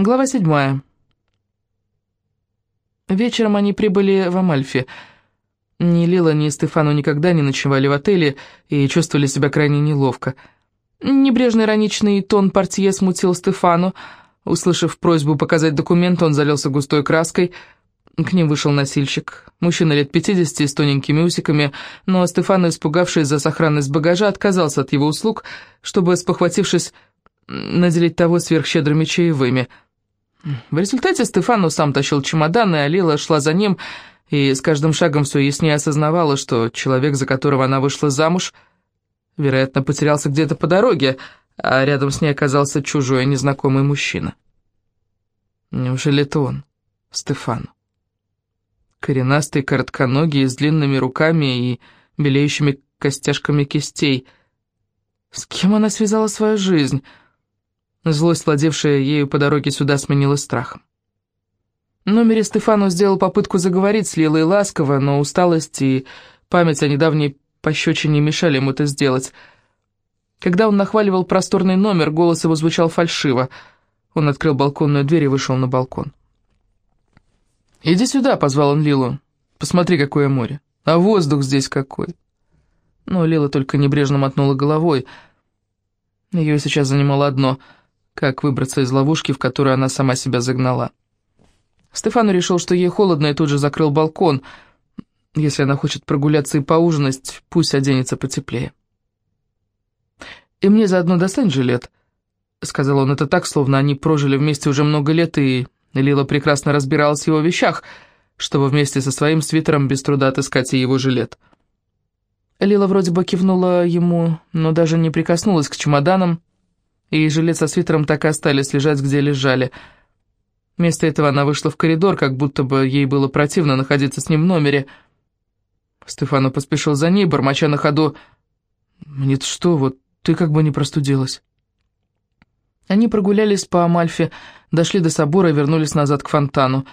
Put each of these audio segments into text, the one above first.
Глава седьмая. Вечером они прибыли в Амальфи. Ни Лила, ни Стефану никогда не ночевали в отеле и чувствовали себя крайне неловко. Небрежный ироничный тон портье смутил Стефану. Услышав просьбу показать документ, он залился густой краской. К ним вышел носильщик. Мужчина лет пятидесяти с тоненькими усиками, но Стефану, испугавшись за сохранность багажа, отказался от его услуг, чтобы, спохватившись, наделить того сверхщедрыми чаевыми – в результате Стефану сам тащил чемодан, и Алила шла за ним, и с каждым шагом все яснее осознавала, что человек, за которого она вышла замуж, вероятно, потерялся где-то по дороге, а рядом с ней оказался чужой, незнакомый мужчина. Неужели это он, Стефан? Коренастый, коротконогий, с длинными руками и белеющими костяшками кистей. С кем она связала свою жизнь? Злость, владевшая ею по дороге сюда, сменилась страхом. В номере Стефану сделал попытку заговорить с Лилой ласково, но усталость и память о недавней пощечине мешали ему это сделать. Когда он нахваливал просторный номер, голос его звучал фальшиво. Он открыл балконную дверь и вышел на балкон. «Иди сюда», — позвал он Лилу. «Посмотри, какое море. А воздух здесь какой». Но Лила только небрежно мотнула головой. Ее сейчас занимало одно — как выбраться из ловушки, в которую она сама себя загнала. Стефану решил, что ей холодно, и тут же закрыл балкон. Если она хочет прогуляться и поужинать, пусть оденется потеплее. «И мне заодно достань жилет», — сказал он это так, словно они прожили вместе уже много лет, и Лила прекрасно разбиралась в его вещах, чтобы вместе со своим свитером без труда отыскать и его жилет. Лила вроде бы кивнула ему, но даже не прикоснулась к чемоданам, и жилет со свитером так и остались лежать, где лежали. Вместо этого она вышла в коридор, как будто бы ей было противно находиться с ним в номере. Стефано поспешил за ней, бормоча на ходу. «Мне-то что, вот ты как бы не простудилась». Они прогулялись по Амальфе, дошли до собора и вернулись назад к фонтану.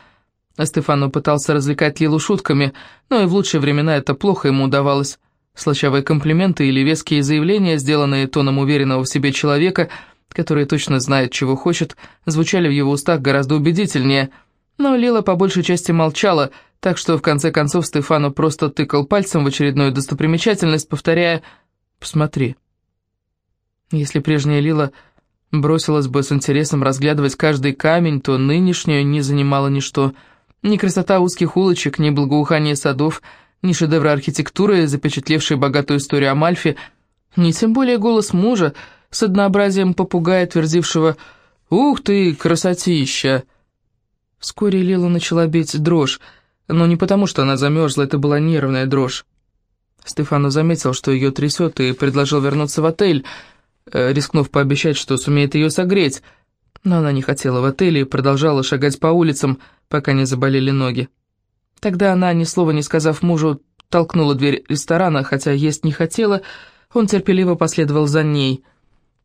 Стефано пытался развлекать Лилу шутками, но и в лучшие времена это плохо ему удавалось. Слащавые комплименты или веские заявления, сделанные тоном уверенного в себе человека, который точно знает, чего хочет, звучали в его устах гораздо убедительнее. Но Лила по большей части молчала, так что в конце концов Стефану просто тыкал пальцем в очередную достопримечательность, повторяя «Посмотри». Если прежняя Лила бросилась бы с интересом разглядывать каждый камень, то нынешнюю не занимала ничто. Ни красота узких улочек, ни благоухание садов — ни шедевры архитектуры, запечатлевшие богатую историю Амальфи, ни тем более голос мужа с однообразием попугая, твердившего «Ух ты, красотища!». Вскоре Лила начала бить дрожь, но не потому, что она замерзла, это была нервная дрожь. Стефано заметил, что ее трясет, и предложил вернуться в отель, э, рискнув пообещать, что сумеет ее согреть. Но она не хотела в отеле и продолжала шагать по улицам, пока не заболели ноги. Тогда она, ни слова не сказав мужу, толкнула дверь ресторана, хотя есть не хотела, он терпеливо последовал за ней.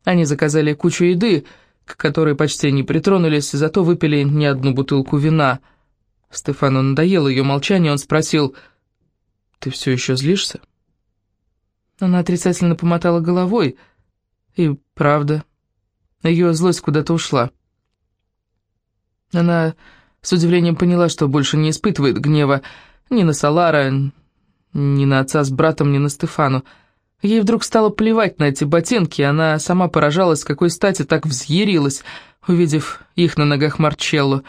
Они заказали кучу еды, к которой почти не притронулись, зато выпили не одну бутылку вина. Стефану надоело ее молчание, он спросил, «Ты все еще злишься?» Она отрицательно помотала головой, и правда, ее злость куда-то ушла. Она с удивлением поняла, что больше не испытывает гнева ни на Салара, ни на отца с братом, ни на Стефану. Ей вдруг стало плевать на эти ботинки, она сама поражалась, какой стати так взъярилась, увидев их на ногах Марчелло.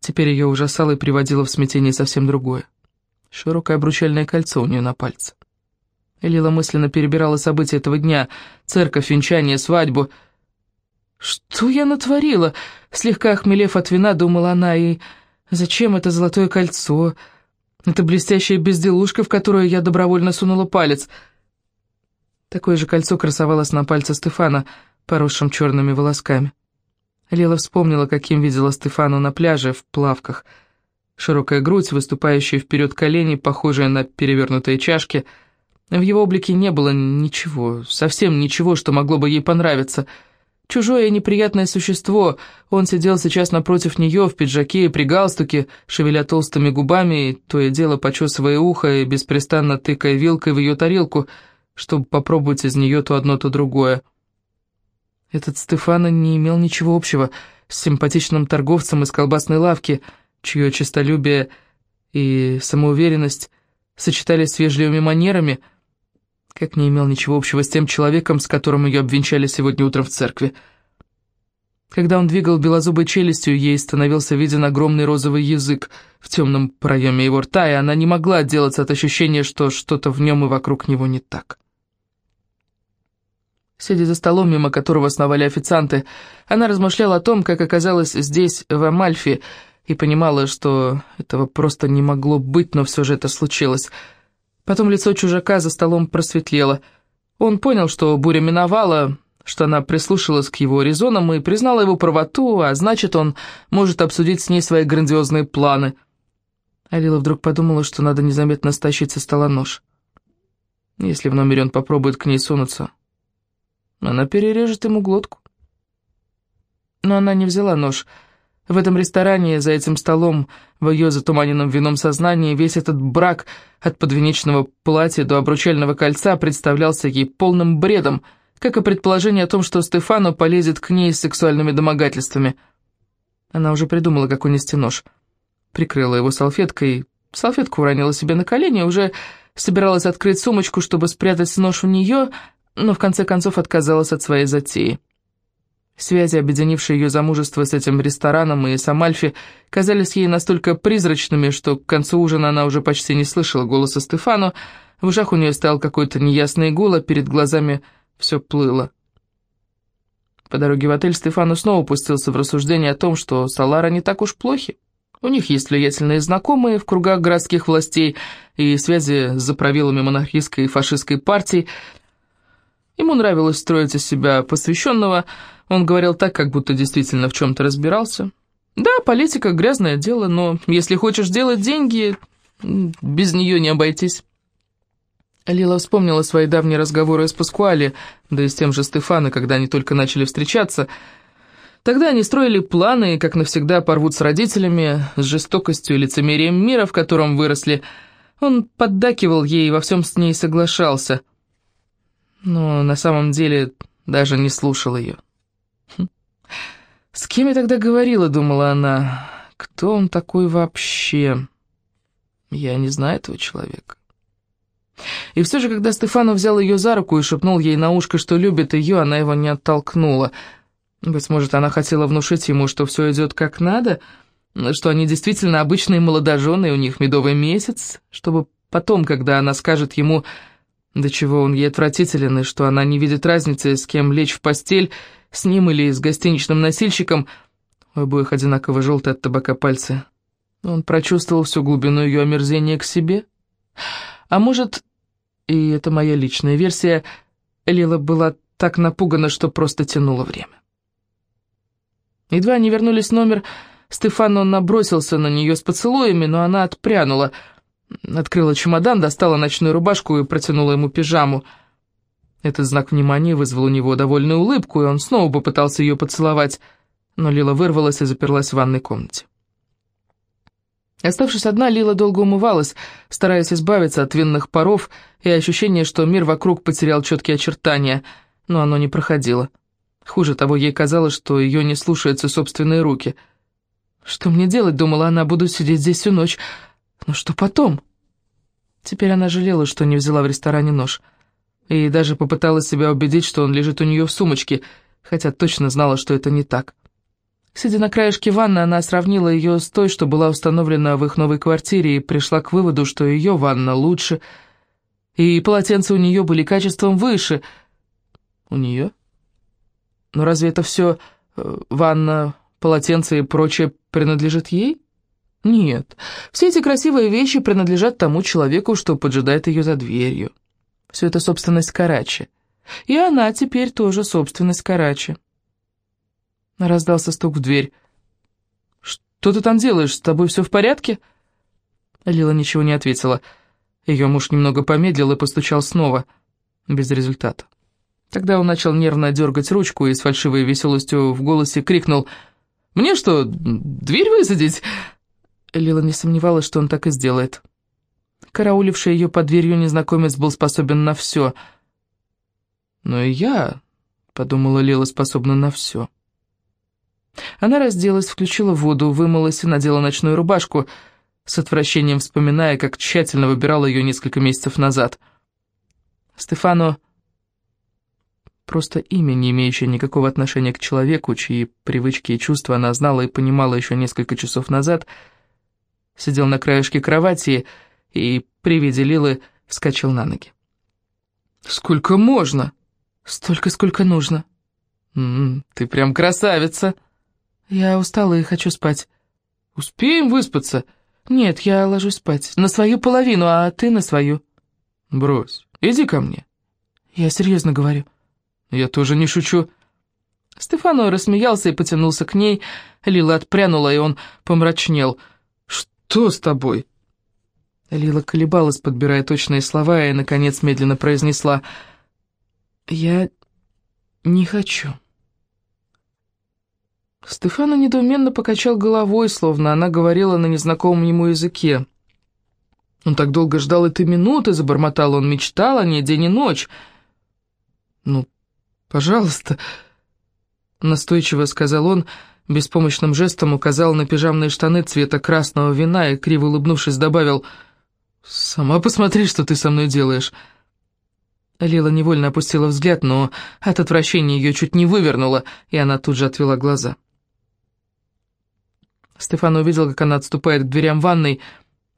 Теперь ее ужасало и приводило в смятение совсем другое. Широкое обручальное кольцо у нее на пальце. Лила мысленно перебирала события этого дня, церковь, венчание, свадьбу — «Что я натворила?» Слегка охмелев от вина, думала она, и «Зачем это золотое кольцо? Это блестящая безделушка, в которую я добровольно сунула палец». Такое же кольцо красовалось на пальце Стефана, поросшим черными волосками. Лила вспомнила, каким видела Стефану на пляже в плавках. Широкая грудь, выступающие вперед колени, похожие на перевернутые чашки. В его облике не было ничего, совсем ничего, что могло бы ей понравиться — Чужое неприятное существо. Он сидел сейчас напротив нее в пиджаке и при галстуке, шевеля толстыми губами, то и дело почесывая ухо и беспрестанно тыкая вилкой в ее тарелку, чтобы попробовать из нее то одно, то другое. Этот Стефано не имел ничего общего с симпатичным торговцем из колбасной лавки, чье честолюбие и самоуверенность сочетались с вежливыми манерами, как не имел ничего общего с тем человеком, с которым ее обвенчали сегодня утром в церкви. Когда он двигал белозубой челюстью, ей становился виден огромный розовый язык в темном проеме его рта, и она не могла отделаться от ощущения, что что-то в нем и вокруг него не так. Сидя за столом, мимо которого сновали официанты, она размышляла о том, как оказалась здесь, в Амальфи, и понимала, что этого просто не могло быть, но все же это случилось. Потом лицо чужака за столом просветлело. Он понял, что буря миновала, что она прислушалась к его резонам и признала его правоту, а значит, он может обсудить с ней свои грандиозные планы. Алила вдруг подумала, что надо незаметно стащить со стола нож. Если в номере он попробует к ней сунуться, она перережет ему глотку. Но она не взяла нож, — в этом ресторане, за этим столом, в ее затуманенном вином сознании, весь этот брак от подвенечного платья до обручального кольца представлялся ей полным бредом, как и предположение о том, что Стефано полезет к ней с сексуальными домогательствами. Она уже придумала, как унести нож. Прикрыла его салфеткой, салфетку уронила себе на колени, уже собиралась открыть сумочку, чтобы спрятать нож у нее, но в конце концов отказалась от своей затеи. Связи, объединившие ее замужество с этим рестораном и с Амальфи, казались ей настолько призрачными, что к концу ужина она уже почти не слышала голоса Стефану, в ушах у нее стоял какой-то неясный гул, а перед глазами все плыло. По дороге в отель Стефану снова пустился в рассуждение о том, что Салара не так уж плохи. У них есть влиятельные знакомые в кругах городских властей и связи с заправилами монархистской и фашистской партий. Ему нравилось строить из себя посвященного, он говорил так, как будто действительно в чем-то разбирался. Да, политика — грязное дело, но если хочешь делать деньги, без нее не обойтись. Лила вспомнила свои давние разговоры с Паскуали, да и с тем же Стефано, когда они только начали встречаться. Тогда они строили планы, как навсегда порвут с родителями, с жестокостью и лицемерием мира, в котором выросли. Он поддакивал ей и во всем с ней соглашался. Но на самом деле даже не слушал ее. «С кем я тогда говорила?» — думала она. «Кто он такой вообще?» «Я не знаю этого человека». И все же, когда Стефано взял ее за руку и шепнул ей на ушко, что любит ее, она его не оттолкнула. Быть может, она хотела внушить ему, что все идет как надо, что они действительно обычные молодожены, у них медовый месяц, чтобы потом, когда она скажет ему, до чего он ей отвратителен, и что она не видит разницы, с кем лечь в постель, с ним или с гостиничным носильщиком, у обоих одинаково желтые от табака пальцы. Он прочувствовал всю глубину ее омерзения к себе. А может, и это моя личная версия, Лила была так напугана, что просто тянула время. Едва они вернулись в номер, Стефано набросился на нее с поцелуями, но она отпрянула, открыла чемодан, достала ночную рубашку и протянула ему пижаму — этот знак внимания вызвал у него довольную улыбку, и он снова попытался ее поцеловать, но Лила вырвалась и заперлась в ванной комнате. Оставшись одна, Лила долго умывалась, стараясь избавиться от винных паров и ощущения, что мир вокруг потерял четкие очертания, но оно не проходило. Хуже того, ей казалось, что ее не слушаются собственные руки. «Что мне делать?» — думала она, — «буду сидеть здесь всю ночь. Но что потом?» Теперь она жалела, что не взяла в ресторане нож — и даже попыталась себя убедить, что он лежит у нее в сумочке, хотя точно знала, что это не так. Сидя на краешке ванны, она сравнила ее с той, что была установлена в их новой квартире, и пришла к выводу, что ее ванна лучше, и полотенца у нее были качеством выше. У нее? Но разве это все, э, ванна, полотенце и прочее, принадлежит ей? Нет, все эти красивые вещи принадлежат тому человеку, что поджидает ее за дверью. Все это собственность Карачи. И она теперь тоже собственность Карачи. Раздался стук в дверь. «Что ты там делаешь? С тобой все в порядке?» Лила ничего не ответила. Ее муж немного помедлил и постучал снова. Без результата. Тогда он начал нервно дергать ручку и с фальшивой веселостью в голосе крикнул «Мне что, дверь высадить?» Лила не сомневалась, что он так и сделает. Карауливший ее под дверью незнакомец был способен на все. Но и я подумала Лила, способна на все. Она разделась, включила воду, вымылась и надела ночную рубашку, с отвращением вспоминая, как тщательно выбирала ее несколько месяцев назад. Стефано просто имя, не имеющее никакого отношения к человеку, чьи привычки и чувства она знала и понимала еще несколько часов назад, сидел на краешке кровати и при виде Лилы вскочил на ноги. «Сколько можно?» «Столько, сколько нужно». «М -м, «Ты прям красавица!» «Я устала и хочу спать». «Успеем выспаться?» «Нет, я ложусь спать. На свою половину, а ты на свою». «Брось, иди ко мне». «Я серьезно говорю». «Я тоже не шучу». Стефано рассмеялся и потянулся к ней. Лила отпрянула, и он помрачнел. «Что с тобой?» Лила колебалась, подбирая точные слова, и, наконец, медленно произнесла «Я не хочу». Стефано недоуменно покачал головой, словно она говорила на незнакомом ему языке. Он так долго ждал этой минуты, забормотал он, мечтал о ней день и ночь. «Ну, пожалуйста», — настойчиво сказал он, беспомощным жестом указал на пижамные штаны цвета красного вина и, криво улыбнувшись, добавил «Сама посмотри, что ты со мной делаешь». Лила невольно опустила взгляд, но от отвращения ее чуть не вывернуло, и она тут же отвела глаза. Стефан увидел, как она отступает к дверям ванной,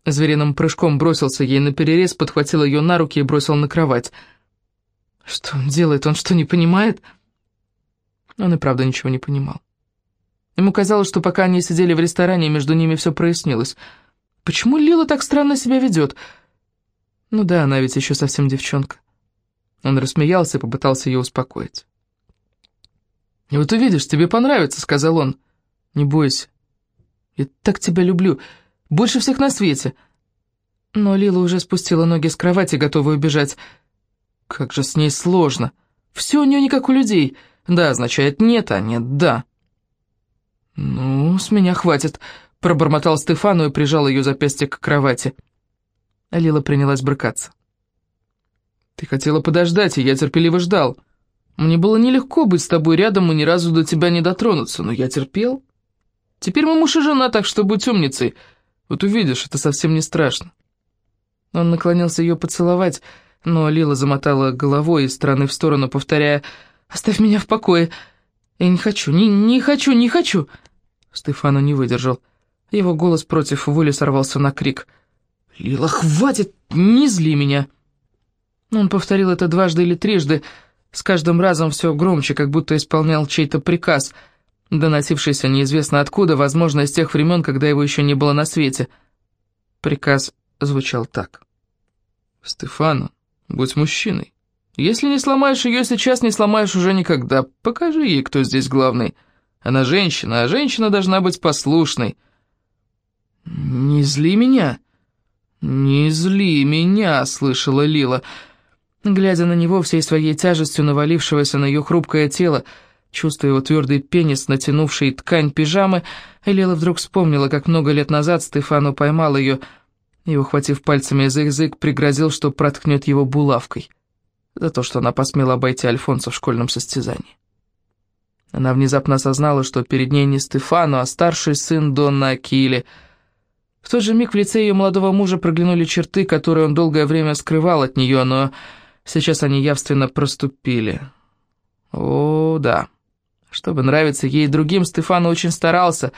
звериным прыжком бросился ей на перерез, подхватил ее на руки и бросил на кровать. Что он делает? Он что, не понимает? Он и правда ничего не понимал. Ему казалось, что пока они сидели в ресторане, между ними все прояснилось. Почему Лила так странно себя ведет? Ну да, она ведь еще совсем девчонка. Он рассмеялся и попытался ее успокоить. «Вот увидишь, тебе понравится», — сказал он. «Не бойся, я так тебя люблю. Больше всех на свете. Но Лила уже спустила ноги с кровати, готовая убежать. Как же с ней сложно. Все у нее не как у людей. Да означает нет, а нет да. «Ну, с меня хватит», — пробормотал Стефану и прижал ее запястье к кровати. Лила принялась брыкаться. «Ты хотела подождать, и я терпеливо ждал. Мне было нелегко быть с тобой рядом и ни разу до тебя не дотронуться, но я терпел. Теперь мы муж и жена, так что будь умницей. Вот увидишь, это совсем не страшно». Он наклонился ее поцеловать, но Лила замотала головой из стороны в сторону, повторяя «Оставь меня в покое! Я не хочу, не, не хочу, не хочу!» Стефану не выдержал. Его голос против воли сорвался на крик. «Лила, хватит! Не зли меня!» Он повторил это дважды или трижды, с каждым разом все громче, как будто исполнял чей-то приказ — доносившийся неизвестно откуда, возможно, из тех времен, когда его еще не было на свете. Приказ звучал так. «Стефану, будь мужчиной. Если не сломаешь ее сейчас, не сломаешь уже никогда. Покажи ей, кто здесь главный. Она женщина, а женщина должна быть послушной». «Не зли меня!» «Не зли меня!» — слышала Лила, глядя на него всей своей тяжестью навалившегося на ее хрупкое тело, — Чувствуя его твердый пенис, натянувший ткань пижамы, Элила вдруг вспомнила, как много лет назад Стефану поймал ее и, ухватив пальцами за язык, пригрозил, что проткнет его булавкой за то, что она посмела обойти Альфонса в школьном состязании. Она внезапно осознала, что перед ней не Стефану, а старший сын Донна Акили. В тот же миг в лице ее молодого мужа проглянули черты, которые он долгое время скрывал от нее, но сейчас они явственно проступили. О, да. Чтобы нравиться ей другим, Стефано очень старался,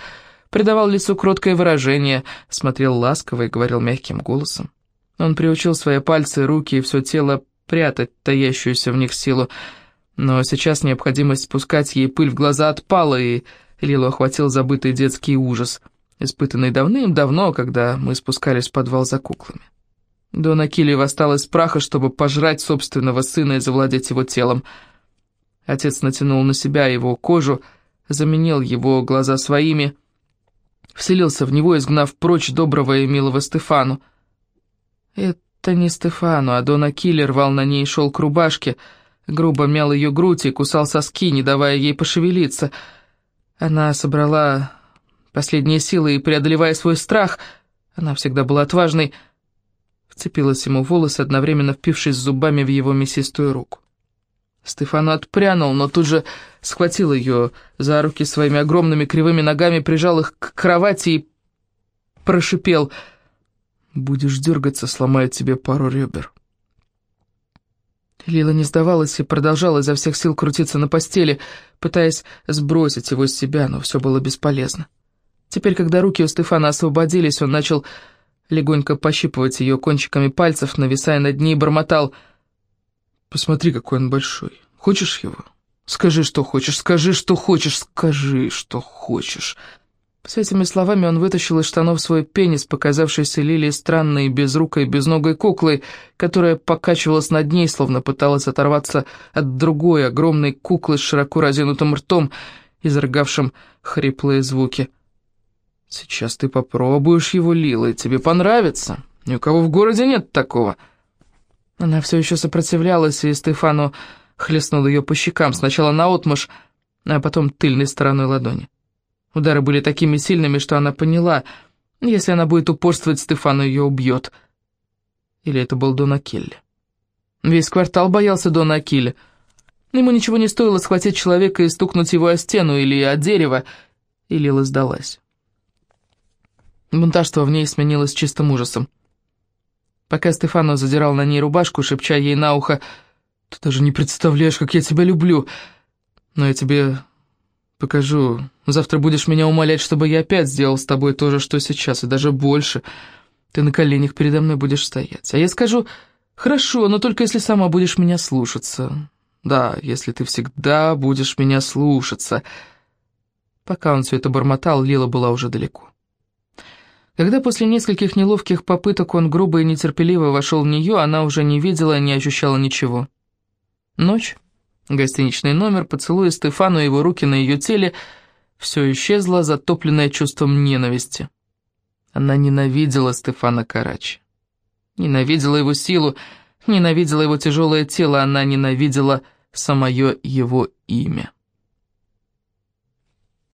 придавал лицу кроткое выражение, смотрел ласково и говорил мягким голосом. Он приучил свои пальцы, руки и все тело прятать таящуюся в них силу, но сейчас необходимость спускать ей пыль в глаза отпала, и Лилу охватил забытый детский ужас, испытанный давным-давно, когда мы спускались в подвал за куклами. Дона Килли восстал из праха, чтобы пожрать собственного сына и завладеть его телом — Отец натянул на себя его кожу, заменил его глаза своими, вселился в него, изгнав прочь доброго и милого Стефану. Это не Стефану, а Дона Киллер рвал на ней шелк рубашки, грубо мял ее грудь и кусал соски, не давая ей пошевелиться. Она собрала последние силы и, преодолевая свой страх, она всегда была отважной, вцепилась ему в волосы, одновременно впившись зубами в его мясистую руку. Стефано отпрянул, но тут же схватил ее за руки своими огромными кривыми ногами, прижал их к кровати и прошипел. «Будешь дергаться, сломаю тебе пару ребер». Лила не сдавалась и продолжала изо всех сил крутиться на постели, пытаясь сбросить его с себя, но все было бесполезно. Теперь, когда руки у Стефана освободились, он начал легонько пощипывать ее кончиками пальцев, нависая над ней, бормотал. «Посмотри, какой он большой. Хочешь его? Скажи, что хочешь, скажи, что хочешь, скажи, что хочешь». С этими словами он вытащил из штанов свой пенис, показавшийся Лилии странной, безрукой, безногой куклой, которая покачивалась над ней, словно пыталась оторваться от другой огромной куклы с широко разинутым ртом, изрыгавшим хриплые звуки. «Сейчас ты попробуешь его, Лила, и тебе понравится. Ни у кого в городе нет такого». Она все еще сопротивлялась, и Стефану хлестнул ее по щекам, сначала наотмашь, а потом тыльной стороной ладони. Удары были такими сильными, что она поняла, если она будет упорствовать, Стефану ее убьет. Или это был Дон Акилли. Весь квартал боялся Дона Акилли. Ему ничего не стоило схватить человека и стукнуть его о стену или о дерево, и Лила сдалась. Бунтарство в ней сменилось чистым ужасом. Пока Стефано задирал на ней рубашку, шепча ей на ухо, «Ты даже не представляешь, как я тебя люблю, но я тебе покажу. Завтра будешь меня умолять, чтобы я опять сделал с тобой то же, что сейчас, и даже больше. Ты на коленях передо мной будешь стоять. А я скажу, хорошо, но только если сама будешь меня слушаться. Да, если ты всегда будешь меня слушаться». Пока он все это бормотал, Лила была уже далеко. Когда после нескольких неловких попыток он грубо и нетерпеливо вошел в нее, она уже не видела, не ощущала ничего. Ночь, гостиничный номер, поцелуя Стефану и его руки на ее теле, все исчезло, затопленное чувством ненависти. Она ненавидела Стефана Карачи. Ненавидела его силу, ненавидела его тяжелое тело, она ненавидела самое его имя.